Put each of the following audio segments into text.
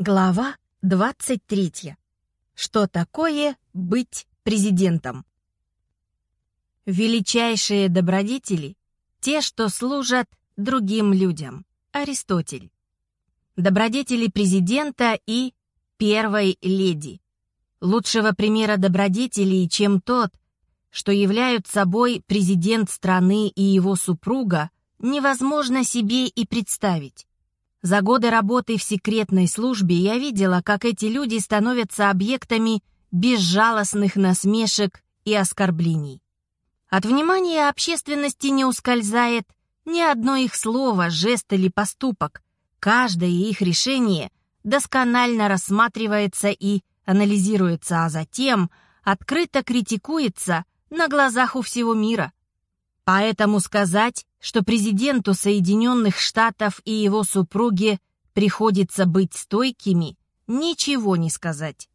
Глава 23. Что такое быть президентом? Величайшие добродетели — те, что служат другим людям. Аристотель. Добродетели президента и первой леди. Лучшего примера добродетелей, чем тот, что являют собой президент страны и его супруга, невозможно себе и представить. За годы работы в секретной службе я видела, как эти люди становятся объектами безжалостных насмешек и оскорблений. От внимания общественности не ускользает ни одно их слово, жест или поступок. Каждое их решение досконально рассматривается и анализируется, а затем открыто критикуется на глазах у всего мира. Поэтому сказать, что президенту Соединенных Штатов и его супруге приходится быть стойкими, ничего не сказать.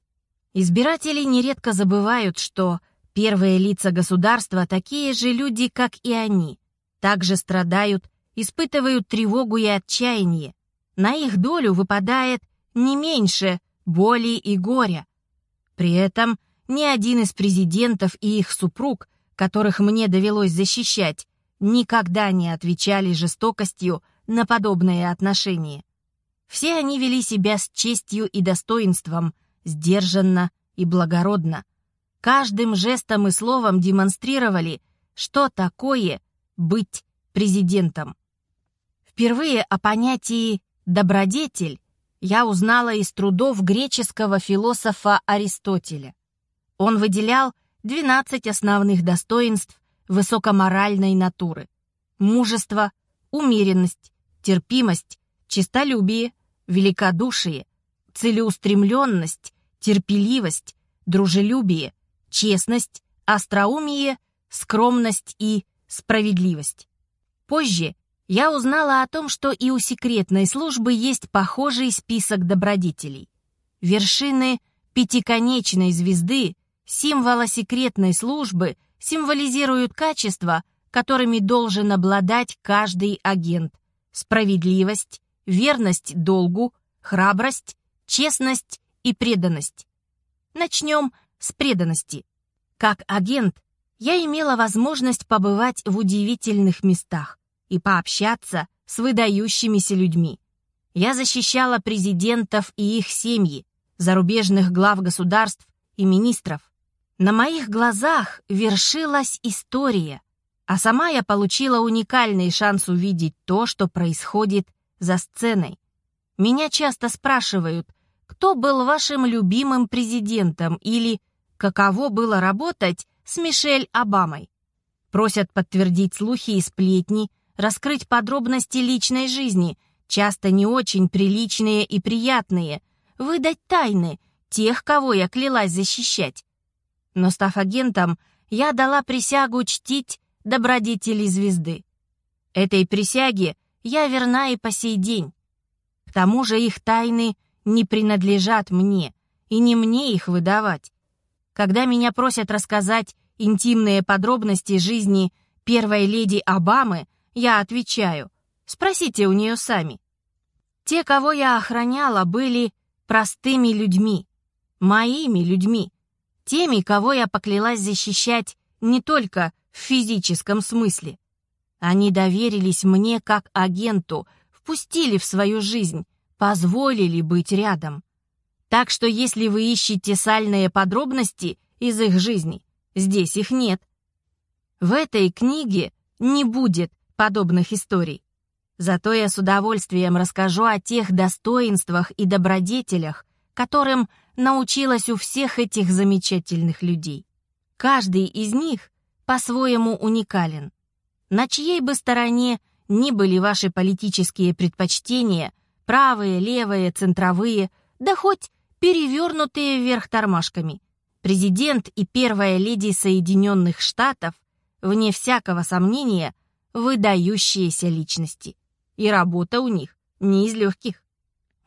Избиратели нередко забывают, что первые лица государства такие же люди, как и они, также страдают, испытывают тревогу и отчаяние. На их долю выпадает не меньше боли и горя. При этом ни один из президентов и их супруг, которых мне довелось защищать, никогда не отвечали жестокостью на подобные отношения. Все они вели себя с честью и достоинством, сдержанно и благородно. Каждым жестом и словом демонстрировали, что такое быть президентом. Впервые о понятии «добродетель» я узнала из трудов греческого философа Аристотеля. Он выделял 12 основных достоинств высокоморальной натуры. Мужество, умеренность, терпимость, честолюбие, великодушие, целеустремленность, терпеливость, дружелюбие, честность, остроумие, скромность и справедливость. Позже я узнала о том, что и у секретной службы есть похожий список добродетелей. Вершины пятиконечной звезды, символа секретной службы – символизируют качества, которыми должен обладать каждый агент. Справедливость, верность долгу, храбрость, честность и преданность. Начнем с преданности. Как агент я имела возможность побывать в удивительных местах и пообщаться с выдающимися людьми. Я защищала президентов и их семьи, зарубежных глав государств и министров. На моих глазах вершилась история, а сама я получила уникальный шанс увидеть то, что происходит за сценой. Меня часто спрашивают, кто был вашим любимым президентом или каково было работать с Мишель Обамой. Просят подтвердить слухи и сплетни, раскрыть подробности личной жизни, часто не очень приличные и приятные, выдать тайны тех, кого я клялась защищать. Но став агентом, я дала присягу чтить добродетели звезды. Этой присяге я верна и по сей день. К тому же их тайны не принадлежат мне, и не мне их выдавать. Когда меня просят рассказать интимные подробности жизни первой леди Обамы, я отвечаю, спросите у нее сами. Те, кого я охраняла, были простыми людьми, моими людьми, Теми, кого я поклялась защищать не только в физическом смысле. Они доверились мне как агенту, впустили в свою жизнь, позволили быть рядом. Так что если вы ищете сальные подробности из их жизни, здесь их нет. В этой книге не будет подобных историй. Зато я с удовольствием расскажу о тех достоинствах и добродетелях, которым научилась у всех этих замечательных людей. Каждый из них по-своему уникален. На чьей бы стороне ни были ваши политические предпочтения, правые, левые, центровые, да хоть перевернутые вверх тормашками, президент и первая леди Соединенных Штатов, вне всякого сомнения, выдающиеся личности. И работа у них не из легких.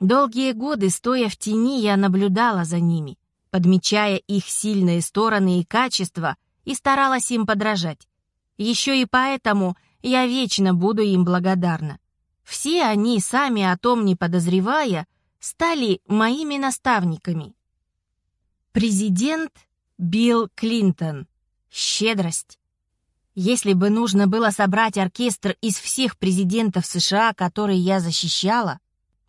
Долгие годы, стоя в тени, я наблюдала за ними, подмечая их сильные стороны и качества, и старалась им подражать. Еще и поэтому я вечно буду им благодарна. Все они, сами о том не подозревая, стали моими наставниками. Президент Билл Клинтон. Щедрость. Если бы нужно было собрать оркестр из всех президентов США, которые я защищала,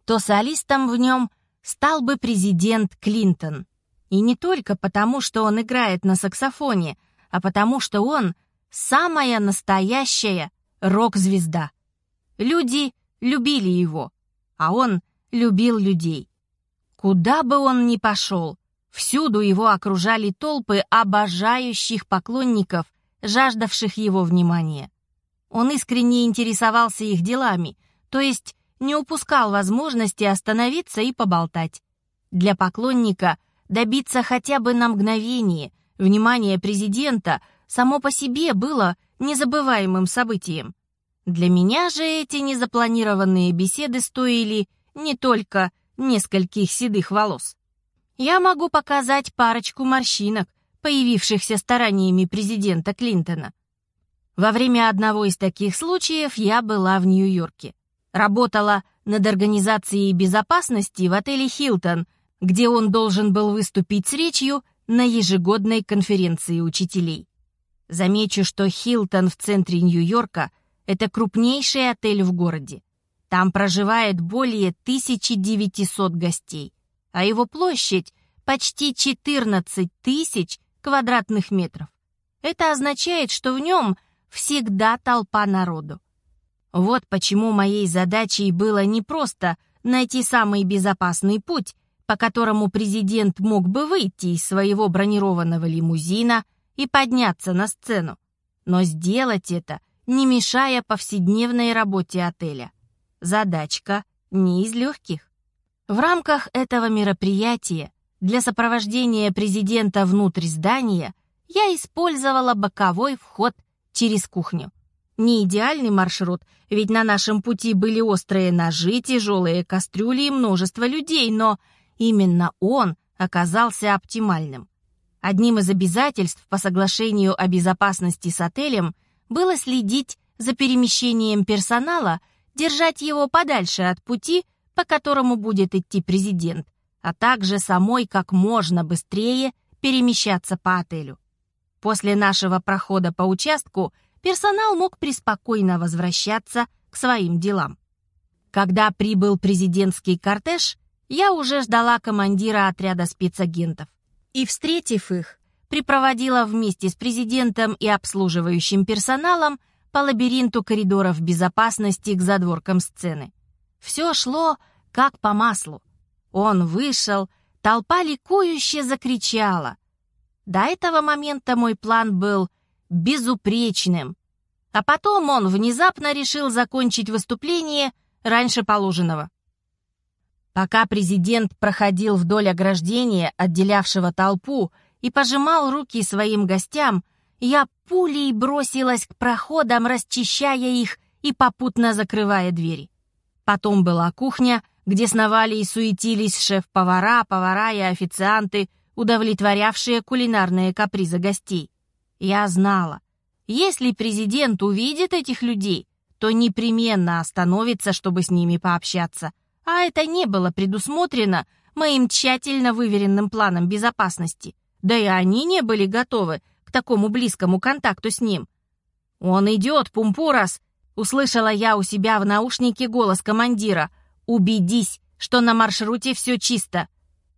то солистом в нем стал бы президент Клинтон. И не только потому, что он играет на саксофоне, а потому что он самая настоящая рок-звезда. Люди любили его, а он любил людей. Куда бы он ни пошел, всюду его окружали толпы обожающих поклонников, жаждавших его внимания. Он искренне интересовался их делами, то есть не упускал возможности остановиться и поболтать. Для поклонника добиться хотя бы на мгновение внимания президента само по себе было незабываемым событием. Для меня же эти незапланированные беседы стоили не только нескольких седых волос. Я могу показать парочку морщинок, появившихся стараниями президента Клинтона. Во время одного из таких случаев я была в Нью-Йорке. Работала над организацией безопасности в отеле «Хилтон», где он должен был выступить с речью на ежегодной конференции учителей. Замечу, что «Хилтон» в центре Нью-Йорка — это крупнейший отель в городе. Там проживает более 1900 гостей, а его площадь — почти 14 тысяч квадратных метров. Это означает, что в нем всегда толпа народу. Вот почему моей задачей было не просто найти самый безопасный путь, по которому президент мог бы выйти из своего бронированного лимузина и подняться на сцену, но сделать это, не мешая повседневной работе отеля. Задачка не из легких. В рамках этого мероприятия для сопровождения президента внутрь здания я использовала боковой вход через кухню. Не идеальный маршрут, ведь на нашем пути были острые ножи, тяжелые кастрюли и множество людей, но именно он оказался оптимальным. Одним из обязательств по соглашению о безопасности с отелем было следить за перемещением персонала держать его подальше от пути, по которому будет идти президент, а также самой как можно быстрее перемещаться по отелю. После нашего прохода по участку персонал мог преспокойно возвращаться к своим делам. Когда прибыл президентский кортеж, я уже ждала командира отряда спецагентов. И, встретив их, припроводила вместе с президентом и обслуживающим персоналом по лабиринту коридоров безопасности к задворкам сцены. Все шло как по маслу. Он вышел, толпа ликующе закричала. До этого момента мой план был безупречным. А потом он внезапно решил закончить выступление раньше положенного. Пока президент проходил вдоль ограждения, отделявшего толпу, и пожимал руки своим гостям, я пулей бросилась к проходам, расчищая их и попутно закрывая двери. Потом была кухня, где сновали и суетились шеф-повара, повара и официанты, удовлетворявшие кулинарные капризы гостей. Я знала, если президент увидит этих людей, то непременно остановится, чтобы с ними пообщаться. А это не было предусмотрено моим тщательно выверенным планом безопасности. Да и они не были готовы к такому близкому контакту с ним. «Он идет, Пумпурас!» — услышала я у себя в наушнике голос командира. «Убедись, что на маршруте все чисто.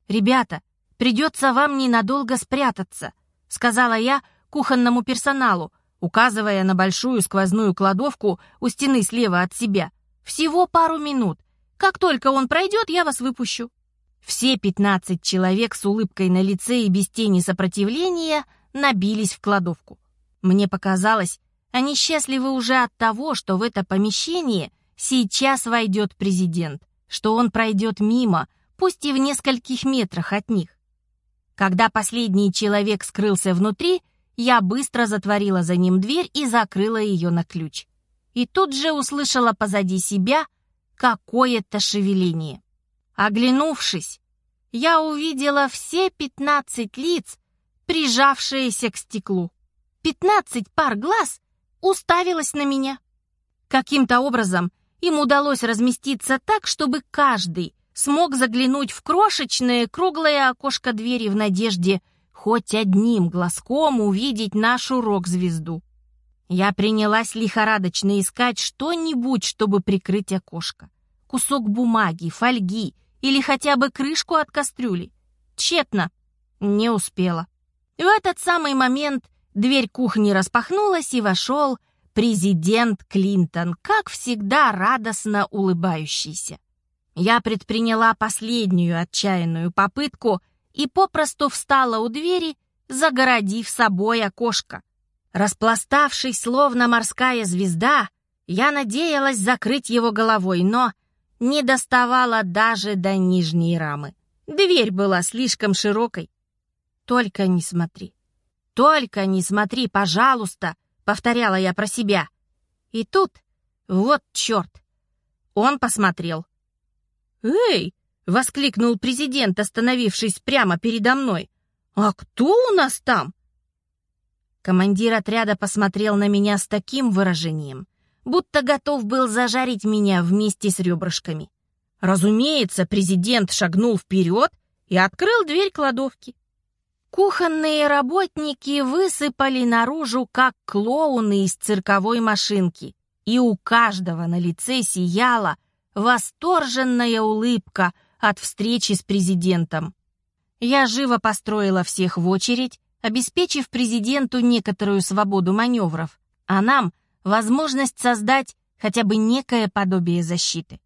Ребята, придется вам ненадолго спрятаться», — сказала я кухонному персоналу, указывая на большую сквозную кладовку у стены слева от себя. «Всего пару минут. Как только он пройдет, я вас выпущу». Все пятнадцать человек с улыбкой на лице и без тени сопротивления — набились в кладовку. Мне показалось, они счастливы уже от того, что в это помещение сейчас войдет президент, что он пройдет мимо, пусть и в нескольких метрах от них. Когда последний человек скрылся внутри, я быстро затворила за ним дверь и закрыла ее на ключ. И тут же услышала позади себя какое-то шевеление. Оглянувшись, я увидела все пятнадцать лиц, прижавшаяся к стеклу. Пятнадцать пар глаз уставилось на меня. Каким-то образом им удалось разместиться так, чтобы каждый смог заглянуть в крошечное круглое окошко двери в надежде хоть одним глазком увидеть нашу рок-звезду. Я принялась лихорадочно искать что-нибудь, чтобы прикрыть окошко. Кусок бумаги, фольги или хотя бы крышку от кастрюли. Тщетно. Не успела. В этот самый момент дверь кухни распахнулась и вошел президент Клинтон, как всегда радостно улыбающийся. Я предприняла последнюю отчаянную попытку и попросту встала у двери, загородив собой окошко. Распластавшись, словно морская звезда, я надеялась закрыть его головой, но не доставала даже до нижней рамы. Дверь была слишком широкой. «Только не смотри, только не смотри, пожалуйста», — повторяла я про себя. И тут, вот черт, он посмотрел. «Эй!» — воскликнул президент, остановившись прямо передо мной. «А кто у нас там?» Командир отряда посмотрел на меня с таким выражением, будто готов был зажарить меня вместе с ребрышками. Разумеется, президент шагнул вперед и открыл дверь кладовки. Кухонные работники высыпали наружу, как клоуны из цирковой машинки, и у каждого на лице сияла восторженная улыбка от встречи с президентом. Я живо построила всех в очередь, обеспечив президенту некоторую свободу маневров, а нам возможность создать хотя бы некое подобие защиты.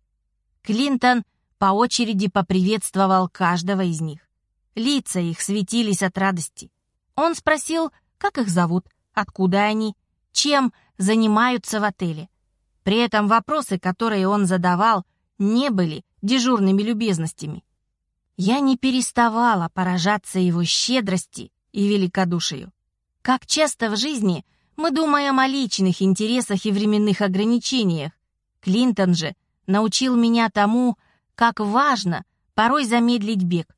Клинтон по очереди поприветствовал каждого из них. Лица их светились от радости. Он спросил, как их зовут, откуда они, чем занимаются в отеле. При этом вопросы, которые он задавал, не были дежурными любезностями. Я не переставала поражаться его щедрости и великодушию. Как часто в жизни мы думаем о личных интересах и временных ограничениях. Клинтон же научил меня тому, как важно порой замедлить бег.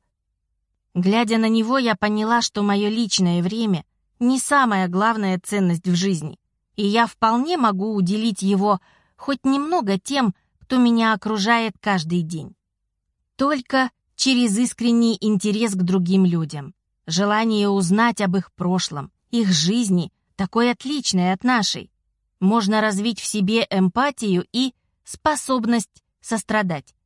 Глядя на него, я поняла, что мое личное время не самая главная ценность в жизни, и я вполне могу уделить его хоть немного тем, кто меня окружает каждый день. Только через искренний интерес к другим людям, желание узнать об их прошлом, их жизни, такой отличной от нашей. Можно развить в себе эмпатию и способность сострадать.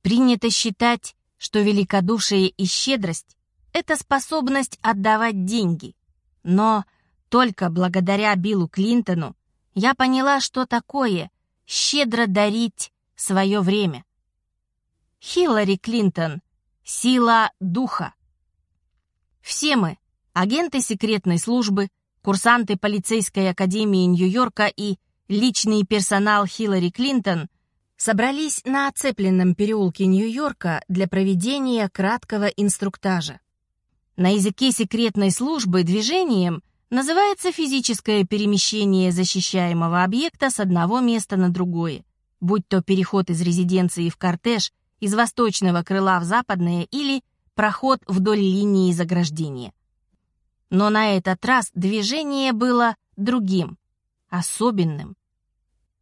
Принято считать, что великодушие и щедрость — это способность отдавать деньги. Но только благодаря Биллу Клинтону я поняла, что такое щедро дарить свое время. Хиллари Клинтон — сила духа. Все мы — агенты секретной службы, курсанты полицейской академии Нью-Йорка и личный персонал Хиллари Клинтон собрались на оцепленном переулке Нью-Йорка для проведения краткого инструктажа. На языке секретной службы движением называется физическое перемещение защищаемого объекта с одного места на другое, будь то переход из резиденции в кортеж, из восточного крыла в западное или проход вдоль линии заграждения. Но на этот раз движение было другим, особенным.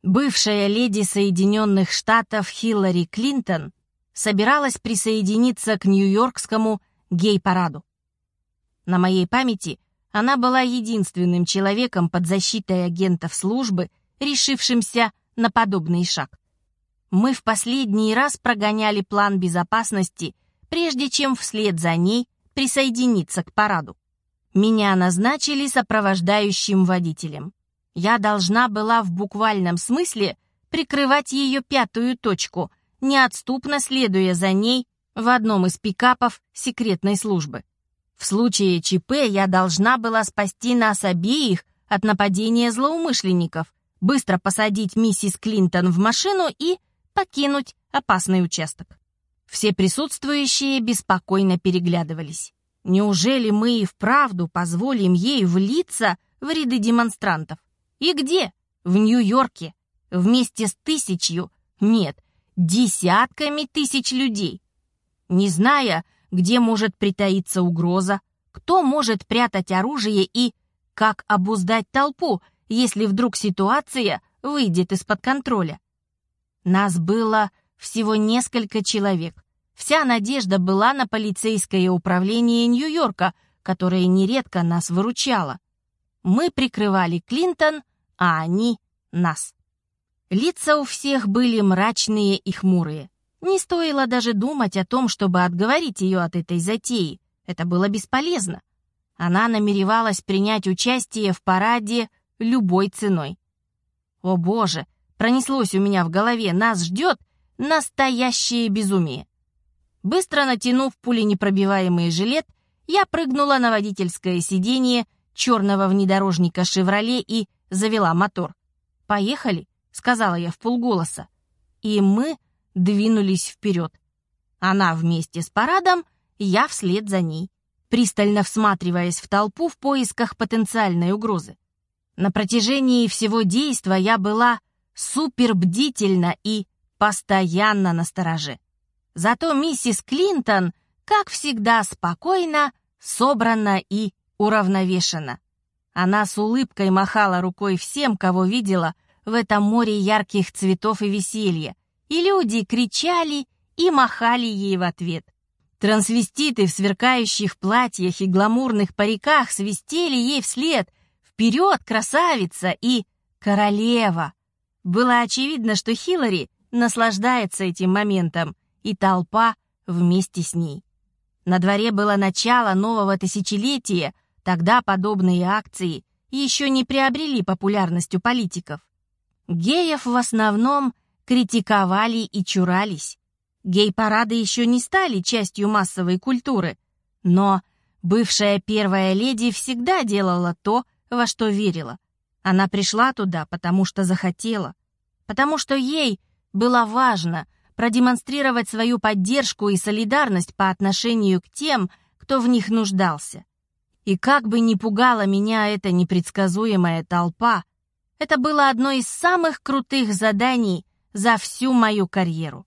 Бывшая леди Соединенных Штатов Хиллари Клинтон собиралась присоединиться к Нью-Йоркскому гей-параду. На моей памяти она была единственным человеком под защитой агентов службы, решившимся на подобный шаг. Мы в последний раз прогоняли план безопасности, прежде чем вслед за ней присоединиться к параду. Меня назначили сопровождающим водителем я должна была в буквальном смысле прикрывать ее пятую точку, неотступно следуя за ней в одном из пикапов секретной службы. В случае ЧП я должна была спасти нас обеих от нападения злоумышленников, быстро посадить миссис Клинтон в машину и покинуть опасный участок. Все присутствующие беспокойно переглядывались. Неужели мы и вправду позволим ей влиться в ряды демонстрантов? И где? В Нью-Йорке. Вместе с тысячью, нет, десятками тысяч людей. Не зная, где может притаиться угроза, кто может прятать оружие и как обуздать толпу, если вдруг ситуация выйдет из-под контроля. Нас было всего несколько человек, Вся надежда была на полицейское управление Нью-Йорка, которое нередко нас выручало. Мы прикрывали Клинтон, а они — нас. Лица у всех были мрачные и хмурые. Не стоило даже думать о том, чтобы отговорить ее от этой затеи. Это было бесполезно. Она намеревалась принять участие в параде любой ценой. О боже, пронеслось у меня в голове, нас ждет настоящее безумие. Быстро натянув пуленепробиваемый жилет, я прыгнула на водительское сиденье черного внедорожника «Шевроле» и завела мотор. «Поехали», — сказала я в полголоса. И мы двинулись вперед. Она вместе с парадом, я вслед за ней, пристально всматриваясь в толпу в поисках потенциальной угрозы. На протяжении всего действа я была супербдительна и постоянно настороже. Зато миссис Клинтон, как всегда, спокойна, собрана и уравновешена. Она с улыбкой махала рукой всем, кого видела в этом море ярких цветов и веселья, и люди кричали и махали ей в ответ. Трансвеститы в сверкающих платьях и гламурных париках свистели ей вслед «Вперед, красавица!» и «Королева!». Было очевидно, что Хиллари наслаждается этим моментом, и толпа вместе с ней. На дворе было начало нового тысячелетия, тогда подобные акции еще не приобрели популярность у политиков. Геев в основном – критиковали и чурались. Гей-парады еще не стали частью массовой культуры, но бывшая первая леди всегда делала то, во что верила. Она пришла туда, потому что захотела, потому что ей было важно продемонстрировать свою поддержку и солидарность по отношению к тем, кто в них нуждался. И как бы ни пугала меня эта непредсказуемая толпа, это было одно из самых крутых заданий, за всю мою карьеру.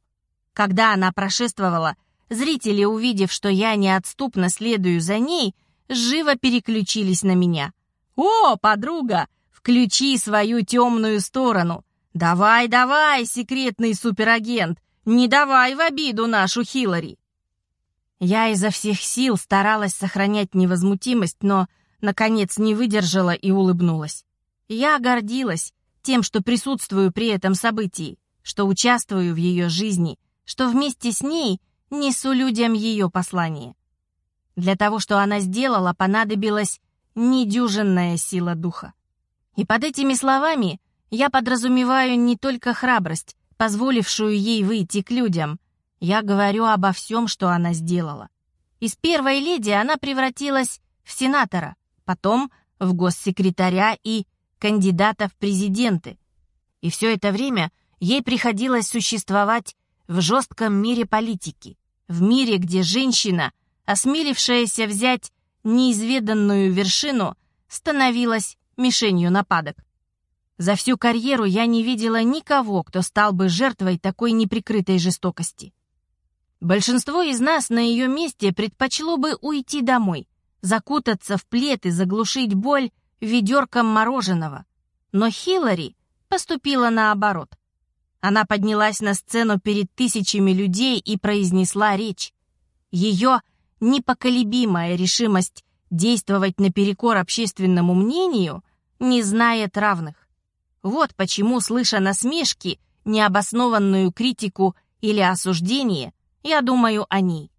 Когда она прошествовала, зрители, увидев, что я неотступно следую за ней, живо переключились на меня. «О, подруга, включи свою темную сторону! Давай, давай, секретный суперагент, не давай в обиду нашу Хиллари!» Я изо всех сил старалась сохранять невозмутимость, но, наконец, не выдержала и улыбнулась. Я гордилась тем, что присутствую при этом событии что участвую в ее жизни, что вместе с ней несу людям ее послание. Для того, что она сделала, понадобилась недюжинная сила духа. И под этими словами я подразумеваю не только храбрость, позволившую ей выйти к людям. Я говорю обо всем, что она сделала. Из первой леди она превратилась в сенатора, потом в госсекретаря и кандидата в президенты. И все это время ей приходилось существовать в жестком мире политики, в мире, где женщина, осмелившаяся взять неизведанную вершину, становилась мишенью нападок. За всю карьеру я не видела никого, кто стал бы жертвой такой неприкрытой жестокости. Большинство из нас на ее месте предпочло бы уйти домой, закутаться в плед и заглушить боль ведерком мороженого. Но Хиллари поступила наоборот. Она поднялась на сцену перед тысячами людей и произнесла речь. Ее непоколебимая решимость действовать наперекор общественному мнению не знает равных. Вот почему, слыша насмешки, необоснованную критику или осуждение, я думаю о ней.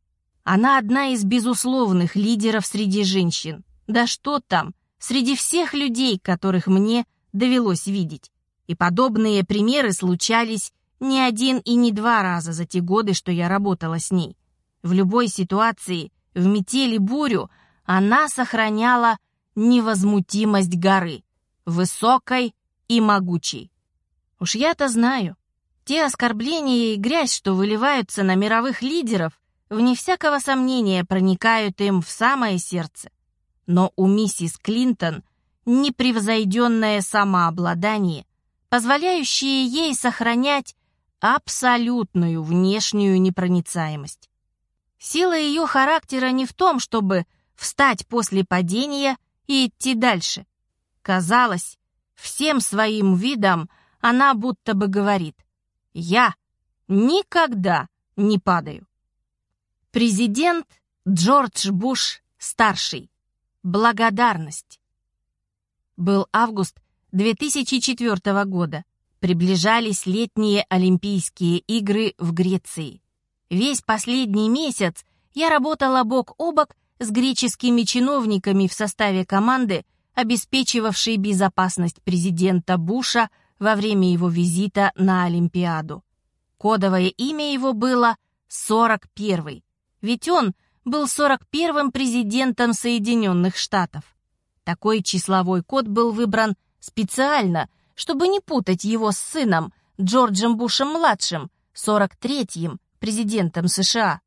Она одна из безусловных лидеров среди женщин. Да что там, среди всех людей, которых мне довелось видеть. И подобные примеры случались не один и не два раза за те годы, что я работала с ней. В любой ситуации, в метели бурю, она сохраняла невозмутимость горы, высокой и могучей. Уж я-то знаю, те оскорбления и грязь, что выливаются на мировых лидеров, вне всякого сомнения проникают им в самое сердце. Но у миссис Клинтон непревзойденное самообладание, позволяющие ей сохранять абсолютную внешнюю непроницаемость. Сила ее характера не в том, чтобы встать после падения и идти дальше. Казалось, всем своим видом она будто бы говорит «Я никогда не падаю». Президент Джордж Буш старший. Благодарность. Был август 2004 года. Приближались летние Олимпийские игры в Греции. Весь последний месяц я работала бок о бок с греческими чиновниками в составе команды, обеспечивавшей безопасность президента Буша во время его визита на Олимпиаду. Кодовое имя его было 41 ведь он был 41-м президентом Соединенных Штатов. Такой числовой код был выбран специально, чтобы не путать его с сыном Джорджем Бушем-младшим, 43-м президентом США.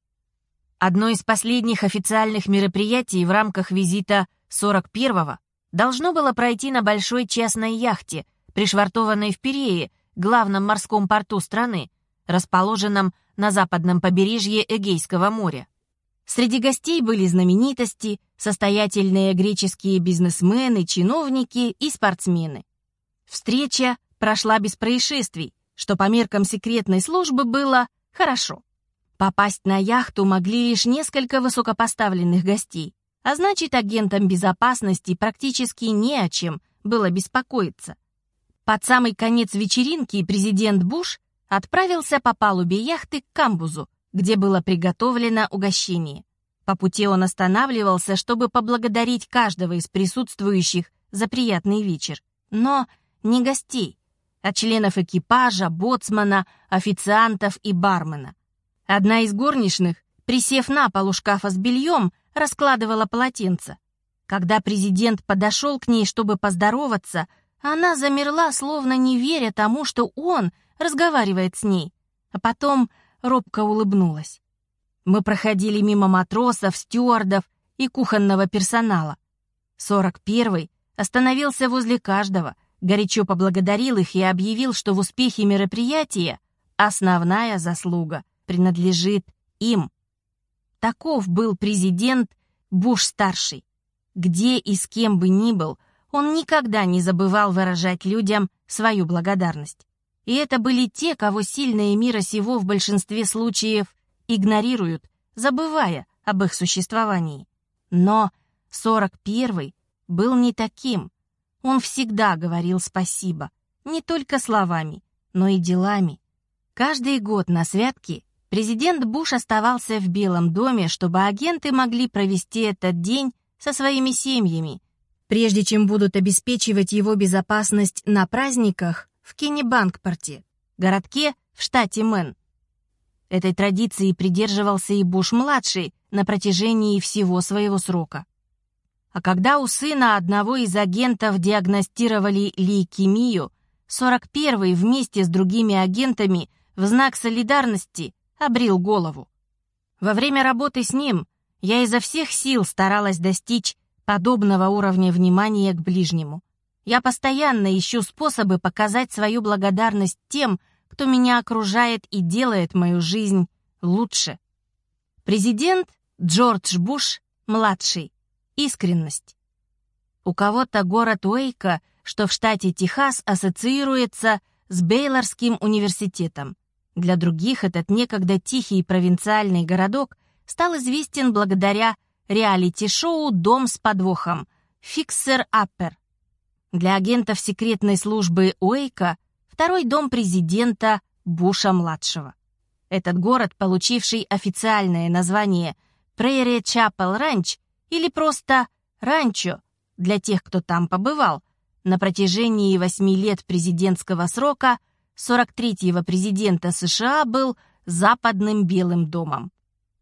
Одно из последних официальных мероприятий в рамках визита 41-го должно было пройти на большой частной яхте, пришвартованной в Перее, главном морском порту страны, расположенном на западном побережье Эгейского моря. Среди гостей были знаменитости, состоятельные греческие бизнесмены, чиновники и спортсмены. Встреча прошла без происшествий, что по меркам секретной службы было хорошо. Попасть на яхту могли лишь несколько высокопоставленных гостей, а значит, агентам безопасности практически не о чем было беспокоиться. Под самый конец вечеринки президент Буш отправился по палубе яхты к камбузу, где было приготовлено угощение. По пути он останавливался, чтобы поблагодарить каждого из присутствующих за приятный вечер. Но не гостей, а членов экипажа, боцмана, официантов и бармена. Одна из горничных, присев на полу шкафа с бельем, раскладывала полотенце. Когда президент подошел к ней, чтобы поздороваться, она замерла, словно не веря тому, что он разговаривает с ней, а потом робко улыбнулась. Мы проходили мимо матросов, стюардов и кухонного персонала. Сорок первый остановился возле каждого, горячо поблагодарил их и объявил, что в успехе мероприятия основная заслуга принадлежит им. Таков был президент Буш-старший. Где и с кем бы ни был, он никогда не забывал выражать людям свою благодарность. И это были те, кого сильные мира сего в большинстве случаев игнорируют, забывая об их существовании. Но 41-й был не таким. Он всегда говорил спасибо, не только словами, но и делами. Каждый год на святке президент Буш оставался в Белом доме, чтобы агенты могли провести этот день со своими семьями, прежде чем будут обеспечивать его безопасность на праздниках в Кеннебанкпорте, городке в штате Мэн. Этой традиции придерживался и Буш-младший на протяжении всего своего срока. А когда у сына одного из агентов диагностировали лейкемию, 41-й вместе с другими агентами в знак солидарности обрил голову. Во время работы с ним я изо всех сил старалась достичь подобного уровня внимания к ближнему. Я постоянно ищу способы показать свою благодарность тем, кто меня окружает и делает мою жизнь лучше. Президент Джордж Буш, младший. Искренность. У кого-то город Уэйка, что в штате Техас, ассоциируется с Бейлорским университетом. Для других этот некогда тихий провинциальный городок стал известен благодаря реалити-шоу «Дом с подвохом» «Фиксер Аппер», для агентов секретной службы Уэйка второй дом президента Буша-младшего. Этот город, получивший официальное название Прейри Чапел Ранч или просто Ранчо для тех, кто там побывал, на протяжении восьми лет президентского срока 43-го президента США был западным Белым домом.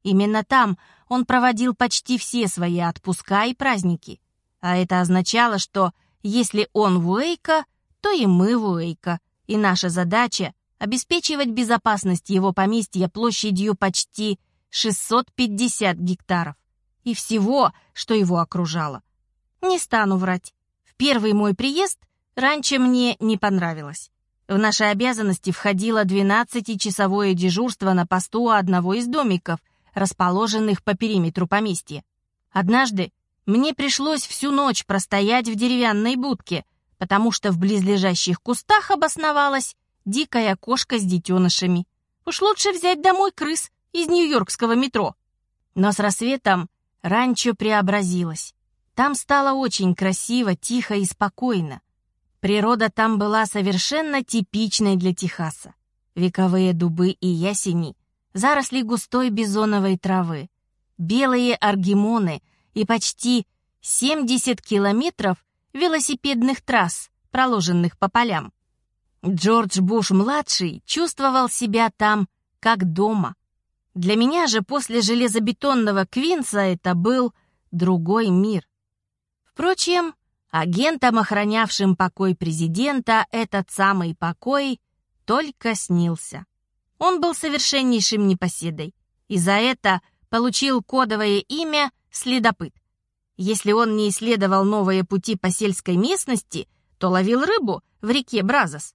Именно там он проводил почти все свои отпуска и праздники. А это означало, что если он в Уэйка, то и мы в Уэйка, и наша задача — обеспечивать безопасность его поместья площадью почти 650 гектаров и всего, что его окружало. Не стану врать. В первый мой приезд раньше мне не понравилось. В наши обязанности входило 12-часовое дежурство на посту одного из домиков, расположенных по периметру поместья. Однажды мне пришлось всю ночь простоять в деревянной будке, потому что в близлежащих кустах обосновалась дикая кошка с детенышами. Уж лучше взять домой крыс из нью-йоркского метро. Но с рассветом ранчо преобразилось. Там стало очень красиво, тихо и спокойно. Природа там была совершенно типичной для Техаса. Вековые дубы и ясени, заросли густой бизоновой травы, белые аргимоны и почти 70 километров велосипедных трасс, проложенных по полям. Джордж Буш-младший чувствовал себя там как дома. Для меня же после железобетонного Квинса это был другой мир. Впрочем, агентам, охранявшим покой президента, этот самый покой только снился. Он был совершеннейшим непоседой, и за это получил кодовое имя «Следопыт». Если он не исследовал новые пути по сельской местности, то ловил рыбу в реке Бразос.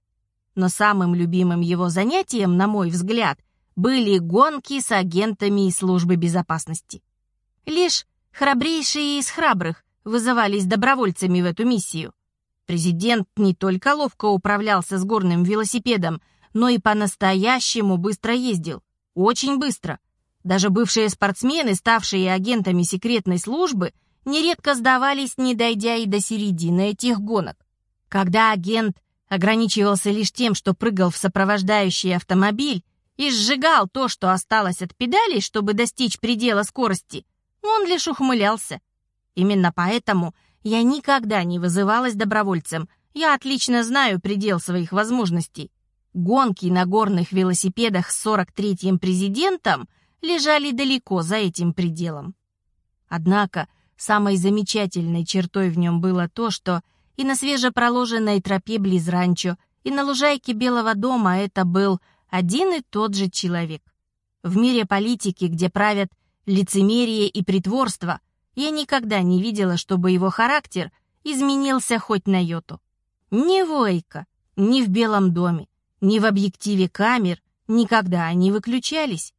Но самым любимым его занятием, на мой взгляд, были гонки с агентами из службы безопасности. Лишь храбрейшие из храбрых вызывались добровольцами в эту миссию. Президент не только ловко управлялся с горным велосипедом, но и по-настоящему быстро ездил. Очень быстро. Даже бывшие спортсмены, ставшие агентами секретной службы, нередко сдавались, не дойдя и до середины этих гонок. Когда агент ограничивался лишь тем, что прыгал в сопровождающий автомобиль и сжигал то, что осталось от педалей, чтобы достичь предела скорости, он лишь ухмылялся. Именно поэтому я никогда не вызывалась добровольцем. Я отлично знаю предел своих возможностей. Гонки на горных велосипедах с 43-м президентом лежали далеко за этим пределом. Однако самой замечательной чертой в нем было то, что и на свежепроложенной тропе близ ранчо, и на лужайке Белого дома это был один и тот же человек. В мире политики, где правят лицемерие и притворство, я никогда не видела, чтобы его характер изменился хоть на йоту. Ни Войка, ни в Белом доме, ни в объективе камер никогда они выключались.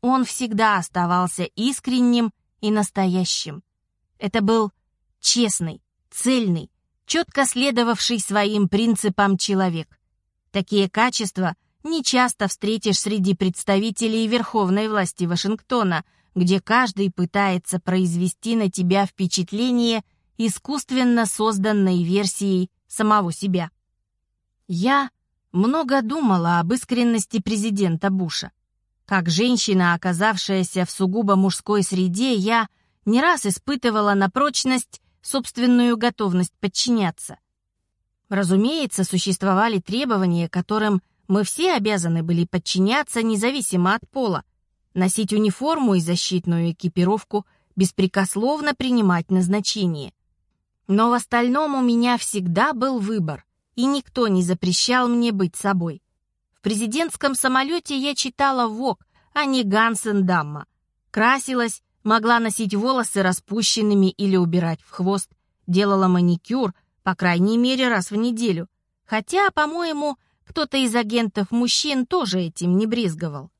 Он всегда оставался искренним и настоящим. Это был честный, цельный, четко следовавший своим принципам человек. Такие качества не часто встретишь среди представителей верховной власти Вашингтона – где каждый пытается произвести на тебя впечатление искусственно созданной версией самого себя. Я много думала об искренности президента Буша. Как женщина, оказавшаяся в сугубо мужской среде, я не раз испытывала на прочность собственную готовность подчиняться. Разумеется, существовали требования, которым мы все обязаны были подчиняться независимо от пола, носить униформу и защитную экипировку, беспрекословно принимать назначение. Но в остальном у меня всегда был выбор, и никто не запрещал мне быть собой. В президентском самолете я читала ВОК, а не Гансен Дамма. Красилась, могла носить волосы распущенными или убирать в хвост, делала маникюр, по крайней мере, раз в неделю. Хотя, по-моему, кто-то из агентов мужчин тоже этим не брезговал.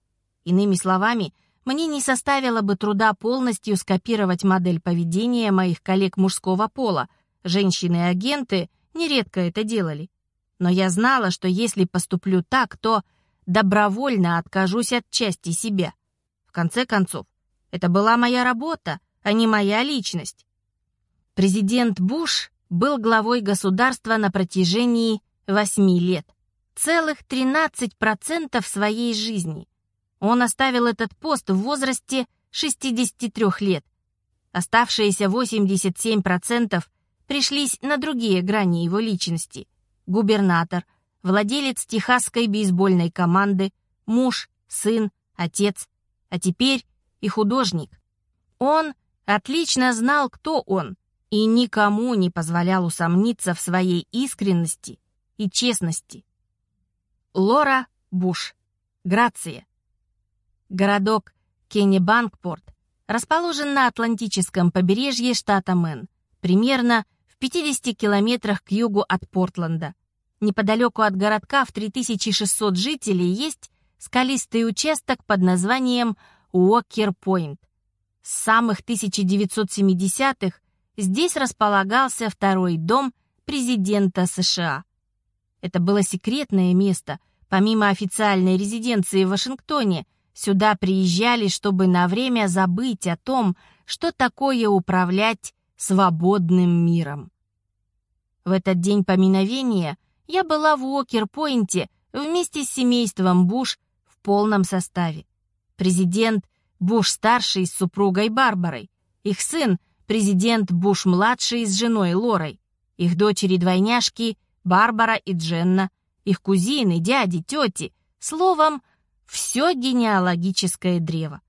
Иными словами, мне не составило бы труда полностью скопировать модель поведения моих коллег мужского пола. Женщины-агенты нередко это делали. Но я знала, что если поступлю так, то добровольно откажусь от части себя. В конце концов, это была моя работа, а не моя личность. Президент Буш был главой государства на протяжении восьми лет. Целых 13% своей жизни. Он оставил этот пост в возрасте 63 лет. Оставшиеся 87% пришлись на другие грани его личности. Губернатор, владелец техасской бейсбольной команды, муж, сын, отец, а теперь и художник. Он отлично знал, кто он, и никому не позволял усомниться в своей искренности и честности. Лора Буш. Грация. Городок Кеннебанкпорт расположен на Атлантическом побережье штата Мэн, примерно в 50 километрах к югу от Портленда. Неподалеку от городка в 3600 жителей есть скалистый участок под названием Уокер-Пойнт. С самых 1970-х здесь располагался второй дом президента США. Это было секретное место, помимо официальной резиденции в Вашингтоне – сюда приезжали, чтобы на время забыть о том, что такое управлять свободным миром. В этот день поминовения я была в Уокер-Пойнте вместе с семейством Буш в полном составе. Президент Буш-старший с супругой Барбарой, их сын, президент Буш-младший с женой Лорой, их дочери-двойняшки Барбара и Дженна, их кузины, дяди, тети, словом, все генеалогическое древо.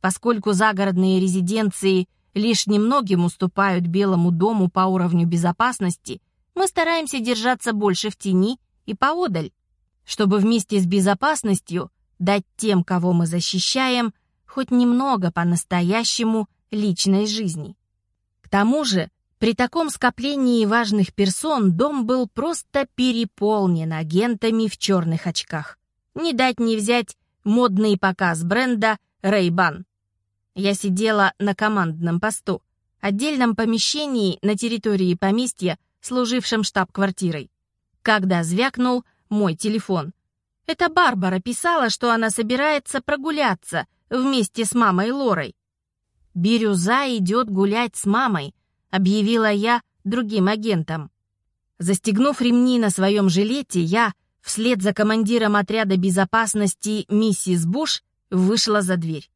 Поскольку загородные резиденции лишь немногим уступают Белому дому по уровню безопасности, мы стараемся держаться больше в тени и поодаль, чтобы вместе с безопасностью дать тем, кого мы защищаем, хоть немного по-настоящему личной жизни. К тому же, при таком скоплении важных персон дом был просто переполнен агентами в черных очках. Не дать не взять модный показ бренда Ray-Ban. Я сидела на командном посту, отдельном помещении на территории поместья, служившем штаб-квартирой. Когда звякнул мой телефон. Это Барбара писала, что она собирается прогуляться вместе с мамой Лорой. «Бирюза идет гулять с мамой», — объявила я другим агентам. Застегнув ремни на своем жилете, я, вслед за командиром отряда безопасности миссис Буш, вышла за дверь.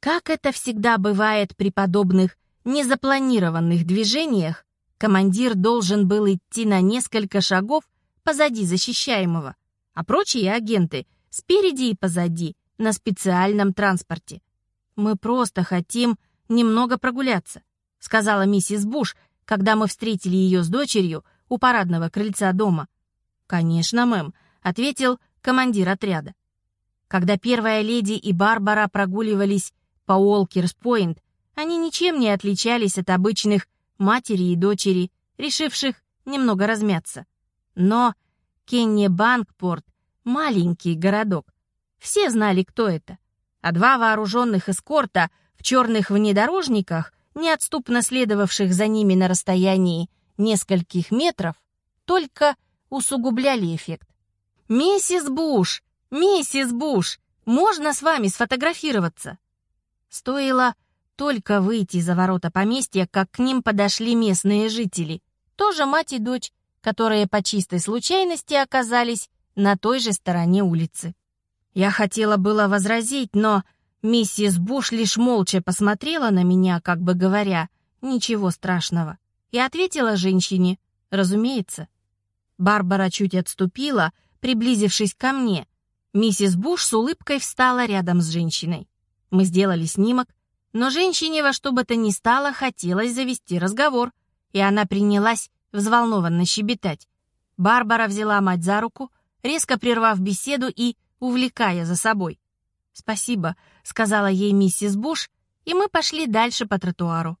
Как это всегда бывает при подобных незапланированных движениях, командир должен был идти на несколько шагов позади защищаемого, а прочие агенты спереди и позади на специальном транспорте. «Мы просто хотим немного прогуляться», сказала миссис Буш, когда мы встретили ее с дочерью у парадного крыльца дома. «Конечно, мэм», — ответил командир отряда. Когда первая леди и Барбара прогуливались по Уолкерс-Пойнт они ничем не отличались от обычных матери и дочери, решивших немного размяться. Но Кенни-Банкпорт — маленький городок. Все знали, кто это. А два вооруженных эскорта в черных внедорожниках, неотступно следовавших за ними на расстоянии нескольких метров, только усугубляли эффект. «Миссис Буш! Миссис Буш! Можно с вами сфотографироваться?» Стоило только выйти за ворота поместья, как к ним подошли местные жители, тоже мать и дочь, которые по чистой случайности оказались на той же стороне улицы. Я хотела было возразить, но миссис Буш лишь молча посмотрела на меня, как бы говоря, «Ничего страшного», и ответила женщине, «Разумеется». Барбара чуть отступила, приблизившись ко мне. Миссис Буш с улыбкой встала рядом с женщиной. Мы сделали снимок, но женщине во что бы то ни стало хотелось завести разговор, и она принялась взволнованно щебетать. Барбара взяла мать за руку, резко прервав беседу и увлекая за собой. «Спасибо», — сказала ей миссис Буш, и мы пошли дальше по тротуару.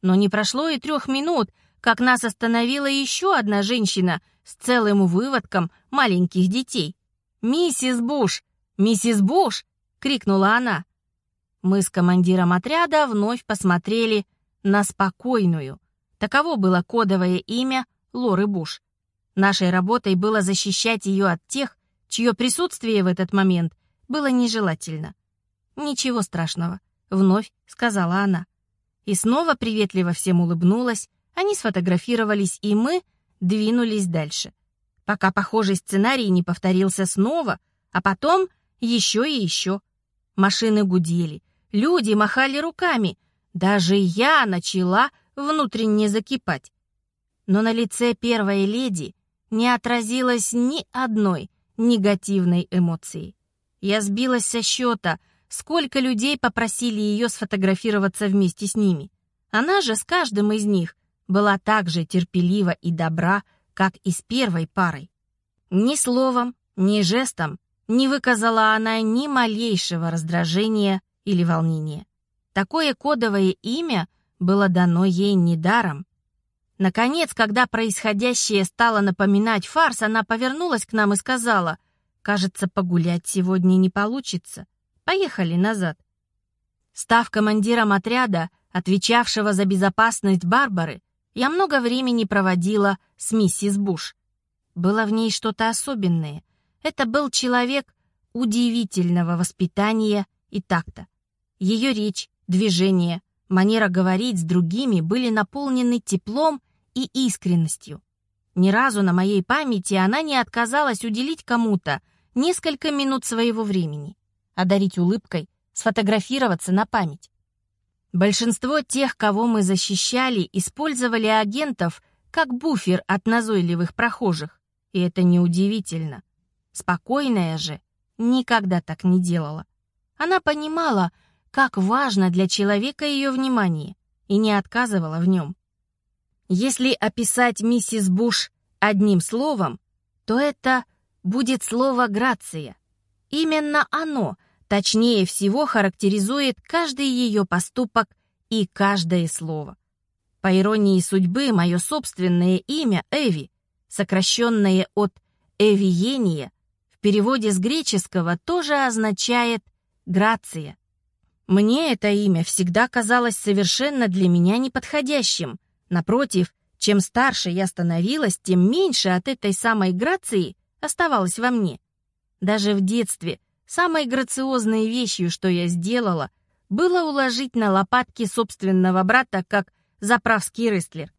Но не прошло и трех минут, как нас остановила еще одна женщина с целым выводком маленьких детей. «Миссис Буш! Миссис Буш!» — крикнула она. Мы с командиром отряда вновь посмотрели на спокойную. Таково было кодовое имя Лоры Буш. Нашей работой было защищать ее от тех, чье присутствие в этот момент было нежелательно. «Ничего страшного», — вновь сказала она. И снова приветливо всем улыбнулась, они сфотографировались, и мы двинулись дальше. Пока похожий сценарий не повторился снова, а потом еще и еще. Машины гудели, Люди махали руками. Даже я начала внутренне закипать. Но на лице первой леди не отразилось ни одной негативной эмоции. Я сбилась со счета, сколько людей попросили ее сфотографироваться вместе с ними. Она же с каждым из них была так же терпелива и добра, как и с первой парой. Ни словом, ни жестом не выказала она ни малейшего раздражения или волнение. Такое кодовое имя было дано ей недаром. Наконец, когда происходящее стало напоминать фарс, она повернулась к нам и сказала, «Кажется, погулять сегодня не получится. Поехали назад». Став командиром отряда, отвечавшего за безопасность Барбары, я много времени проводила с миссис Буш. Было в ней что-то особенное. Это был человек удивительного воспитания и такта. Ее речь, движение, манера говорить с другими были наполнены теплом и искренностью. Ни разу на моей памяти она не отказалась уделить кому-то несколько минут своего времени, одарить улыбкой, сфотографироваться на память. Большинство тех, кого мы защищали, использовали агентов как буфер от назойливых прохожих, и это неудивительно. Спокойная же никогда так не делала. Она понимала, как важно для человека ее внимание, и не отказывала в нем. Если описать миссис Буш одним словом, то это будет слово «грация». Именно оно точнее всего характеризует каждый ее поступок и каждое слово. По иронии судьбы, мое собственное имя Эви, сокращенное от «эвиения», в переводе с греческого тоже означает «грация». Мне это имя всегда казалось совершенно для меня неподходящим. Напротив, чем старше я становилась, тем меньше от этой самой грации оставалось во мне. Даже в детстве самой грациозной вещью, что я сделала, было уложить на лопатки собственного брата как заправский рестлер.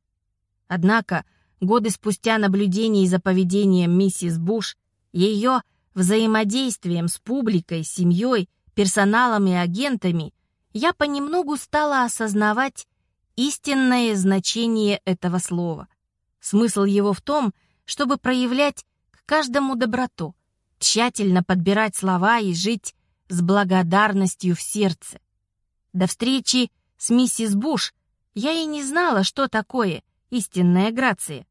Однако, годы спустя наблюдений за поведением миссис Буш, ее взаимодействием с публикой, семьей персоналом и агентами, я понемногу стала осознавать истинное значение этого слова. Смысл его в том, чтобы проявлять к каждому доброту, тщательно подбирать слова и жить с благодарностью в сердце. До встречи с миссис Буш я и не знала, что такое истинная грация.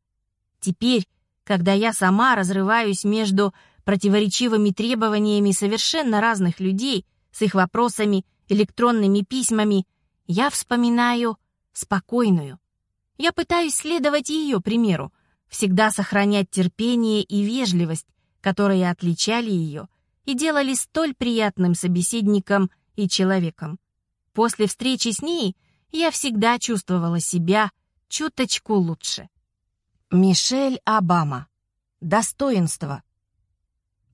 Теперь, когда я сама разрываюсь между противоречивыми требованиями совершенно разных людей — с их вопросами, электронными письмами, я вспоминаю спокойную. Я пытаюсь следовать ее примеру, всегда сохранять терпение и вежливость, которые отличали ее и делали столь приятным собеседником и человеком. После встречи с ней я всегда чувствовала себя чуточку лучше. Мишель Обама. Достоинство.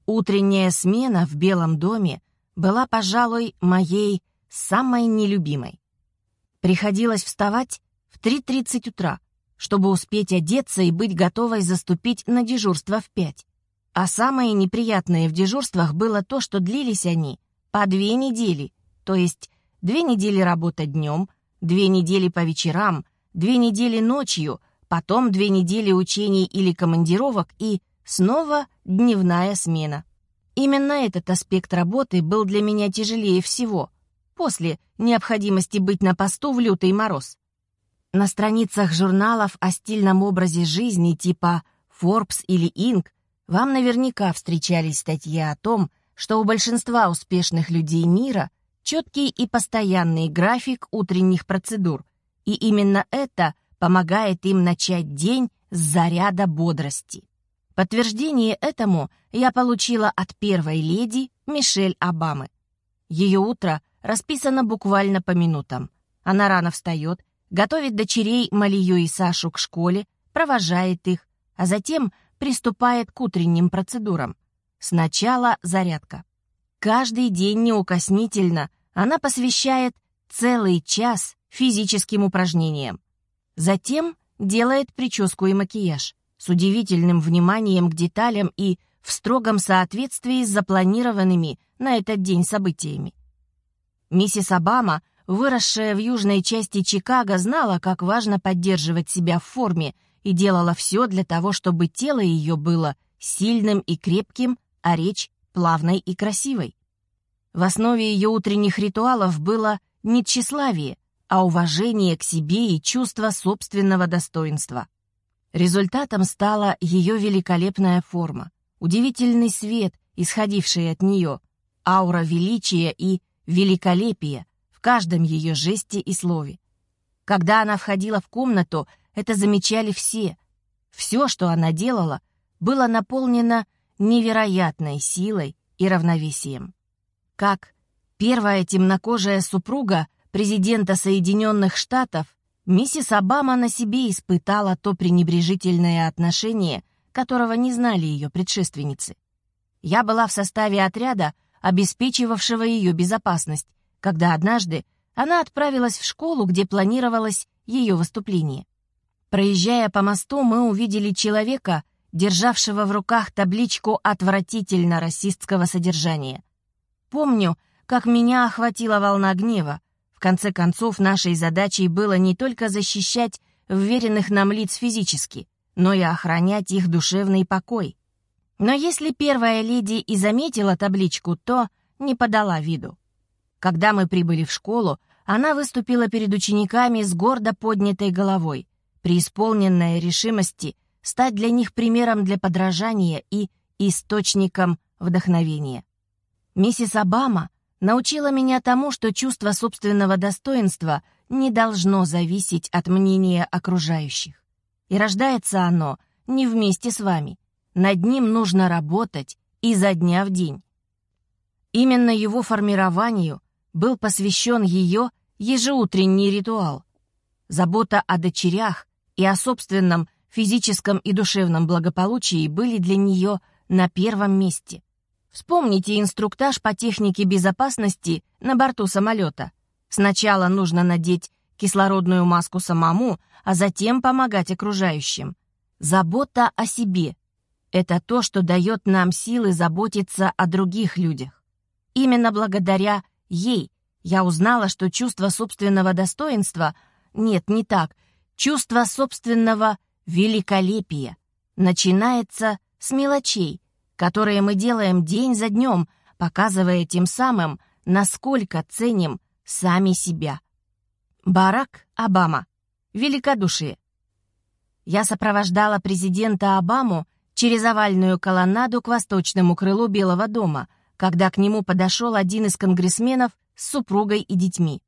Утренняя смена в Белом доме была, пожалуй, моей самой нелюбимой. Приходилось вставать в 3.30 утра, чтобы успеть одеться и быть готовой заступить на дежурство в 5. А самое неприятное в дежурствах было то, что длились они по две недели, то есть две недели работа днем, две недели по вечерам, две недели ночью, потом две недели учений или командировок и снова дневная смена. Именно этот аспект работы был для меня тяжелее всего, после необходимости быть на посту в лютый мороз. На страницах журналов о стильном образе жизни типа Forbes или Inc. вам наверняка встречались статьи о том, что у большинства успешных людей мира четкий и постоянный график утренних процедур, и именно это помогает им начать день с заряда бодрости. Подтверждение этому я получила от первой леди Мишель Обамы. Ее утро расписано буквально по минутам. Она рано встает, готовит дочерей Малию и Сашу к школе, провожает их, а затем приступает к утренним процедурам. Сначала зарядка. Каждый день неукоснительно она посвящает целый час физическим упражнениям. Затем делает прическу и макияж с удивительным вниманием к деталям и в строгом соответствии с запланированными на этот день событиями. Миссис Обама, выросшая в южной части Чикаго, знала, как важно поддерживать себя в форме и делала все для того, чтобы тело ее было сильным и крепким, а речь плавной и красивой. В основе ее утренних ритуалов было не тщеславие, а уважение к себе и чувство собственного достоинства. Результатом стала ее великолепная форма, удивительный свет, исходивший от нее, аура величия и великолепия в каждом ее жесте и слове. Когда она входила в комнату, это замечали все. Все, что она делала, было наполнено невероятной силой и равновесием. Как первая темнокожая супруга президента Соединенных Штатов, Миссис Обама на себе испытала то пренебрежительное отношение, которого не знали ее предшественницы. Я была в составе отряда, обеспечивавшего ее безопасность, когда однажды она отправилась в школу, где планировалось ее выступление. Проезжая по мосту, мы увидели человека, державшего в руках табличку отвратительно расистского содержания. Помню, как меня охватила волна гнева. Конце концов, нашей задачей было не только защищать вверенных нам лиц физически, но и охранять их душевный покой. Но если первая леди и заметила табличку, то не подала виду. Когда мы прибыли в школу, она выступила перед учениками с гордо поднятой головой, преисполненная решимости стать для них примером для подражания и источником вдохновения. Миссис Обама научила меня тому, что чувство собственного достоинства не должно зависеть от мнения окружающих. И рождается оно не вместе с вами. Над ним нужно работать изо дня в день. Именно его формированию был посвящен ее ежеутренний ритуал. Забота о дочерях и о собственном физическом и душевном благополучии были для нее на первом месте. Вспомните инструктаж по технике безопасности на борту самолета. Сначала нужно надеть кислородную маску самому, а затем помогать окружающим. Забота о себе — это то, что дает нам силы заботиться о других людях. Именно благодаря ей я узнала, что чувство собственного достоинства — нет, не так, чувство собственного великолепия начинается с мелочей, которые мы делаем день за днем, показывая тем самым, насколько ценим сами себя. Барак Обама. Великодушие. Я сопровождала президента Обаму через овальную колоннаду к восточному крылу Белого дома, когда к нему подошел один из конгрессменов с супругой и детьми.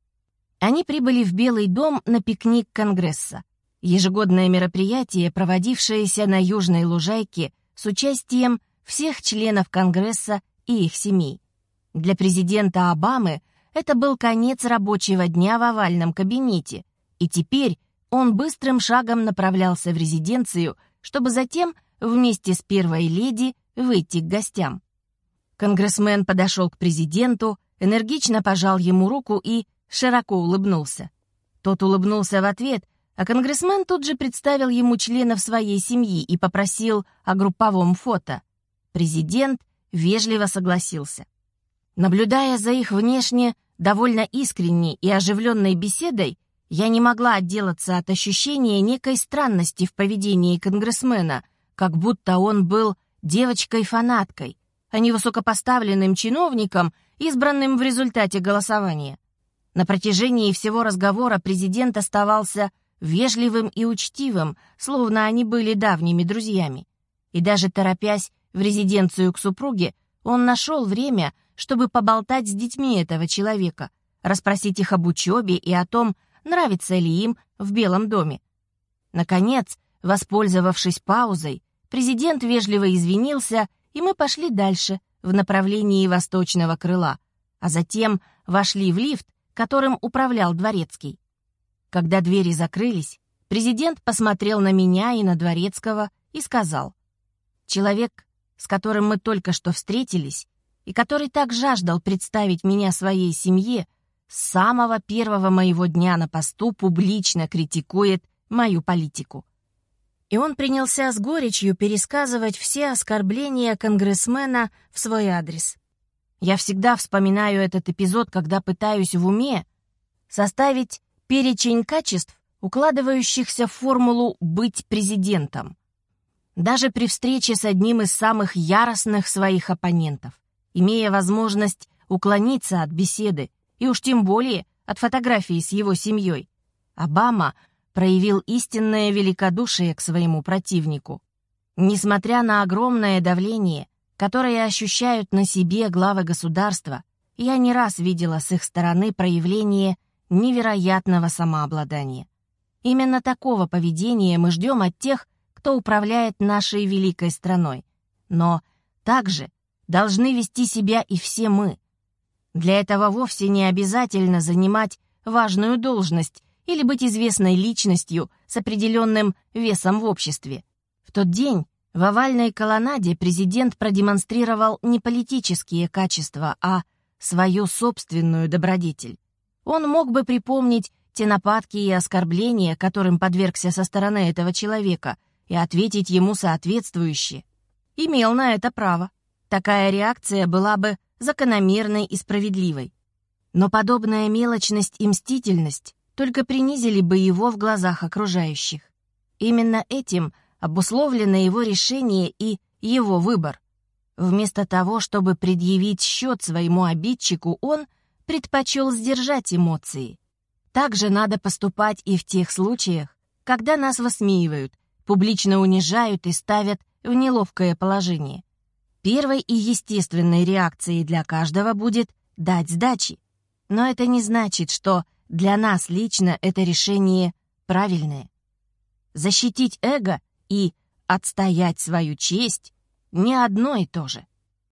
Они прибыли в Белый дом на пикник Конгресса. Ежегодное мероприятие, проводившееся на Южной Лужайке с участием всех членов Конгресса и их семей. Для президента Обамы это был конец рабочего дня в овальном кабинете, и теперь он быстрым шагом направлялся в резиденцию, чтобы затем вместе с первой леди выйти к гостям. Конгрессмен подошел к президенту, энергично пожал ему руку и широко улыбнулся. Тот улыбнулся в ответ, а конгрессмен тут же представил ему членов своей семьи и попросил о групповом фото. Президент вежливо согласился. Наблюдая за их внешне довольно искренней и оживленной беседой, я не могла отделаться от ощущения некой странности в поведении конгрессмена, как будто он был девочкой-фанаткой, а не высокопоставленным чиновником, избранным в результате голосования. На протяжении всего разговора президент оставался вежливым и учтивым, словно они были давними друзьями. И даже торопясь в резиденцию к супруге, он нашел время, чтобы поболтать с детьми этого человека, расспросить их об учебе и о том, нравится ли им в Белом доме. Наконец, воспользовавшись паузой, президент вежливо извинился, и мы пошли дальше, в направлении восточного крыла, а затем вошли в лифт, которым управлял дворецкий. Когда двери закрылись, президент посмотрел на меня и на дворецкого и сказал, «Человек, с которым мы только что встретились, и который так жаждал представить меня своей семье, с самого первого моего дня на посту публично критикует мою политику. И он принялся с горечью пересказывать все оскорбления конгрессмена в свой адрес. Я всегда вспоминаю этот эпизод, когда пытаюсь в уме составить перечень качеств, укладывающихся в формулу «быть президентом» даже при встрече с одним из самых яростных своих оппонентов, имея возможность уклониться от беседы, и уж тем более от фотографии с его семьей, Обама проявил истинное великодушие к своему противнику. Несмотря на огромное давление, которое ощущают на себе главы государства, я не раз видела с их стороны проявление невероятного самообладания. Именно такого поведения мы ждем от тех, кто управляет нашей великой страной. Но также должны вести себя и все мы. Для этого вовсе не обязательно занимать важную должность или быть известной личностью с определенным весом в обществе. В тот день В овальной колоннаде президент продемонстрировал не политические качества, а свою собственную добродетель. Он мог бы припомнить те нападки и оскорбления, которым подвергся со стороны этого человека, и ответить ему соответствующе. Имел на это право. Такая реакция была бы закономерной и справедливой. Но подобная мелочность и мстительность только принизили бы его в глазах окружающих. Именно этим обусловлено его решение и его выбор. Вместо того, чтобы предъявить счет своему обидчику, он предпочел сдержать эмоции. Также надо поступать и в тех случаях, когда нас высмеивают, публично унижают и ставят в неловкое положение. Первой и естественной реакцией для каждого будет дать сдачи. Но это не значит, что для нас лично это решение правильное. Защитить эго и отстоять свою честь не одно и то же.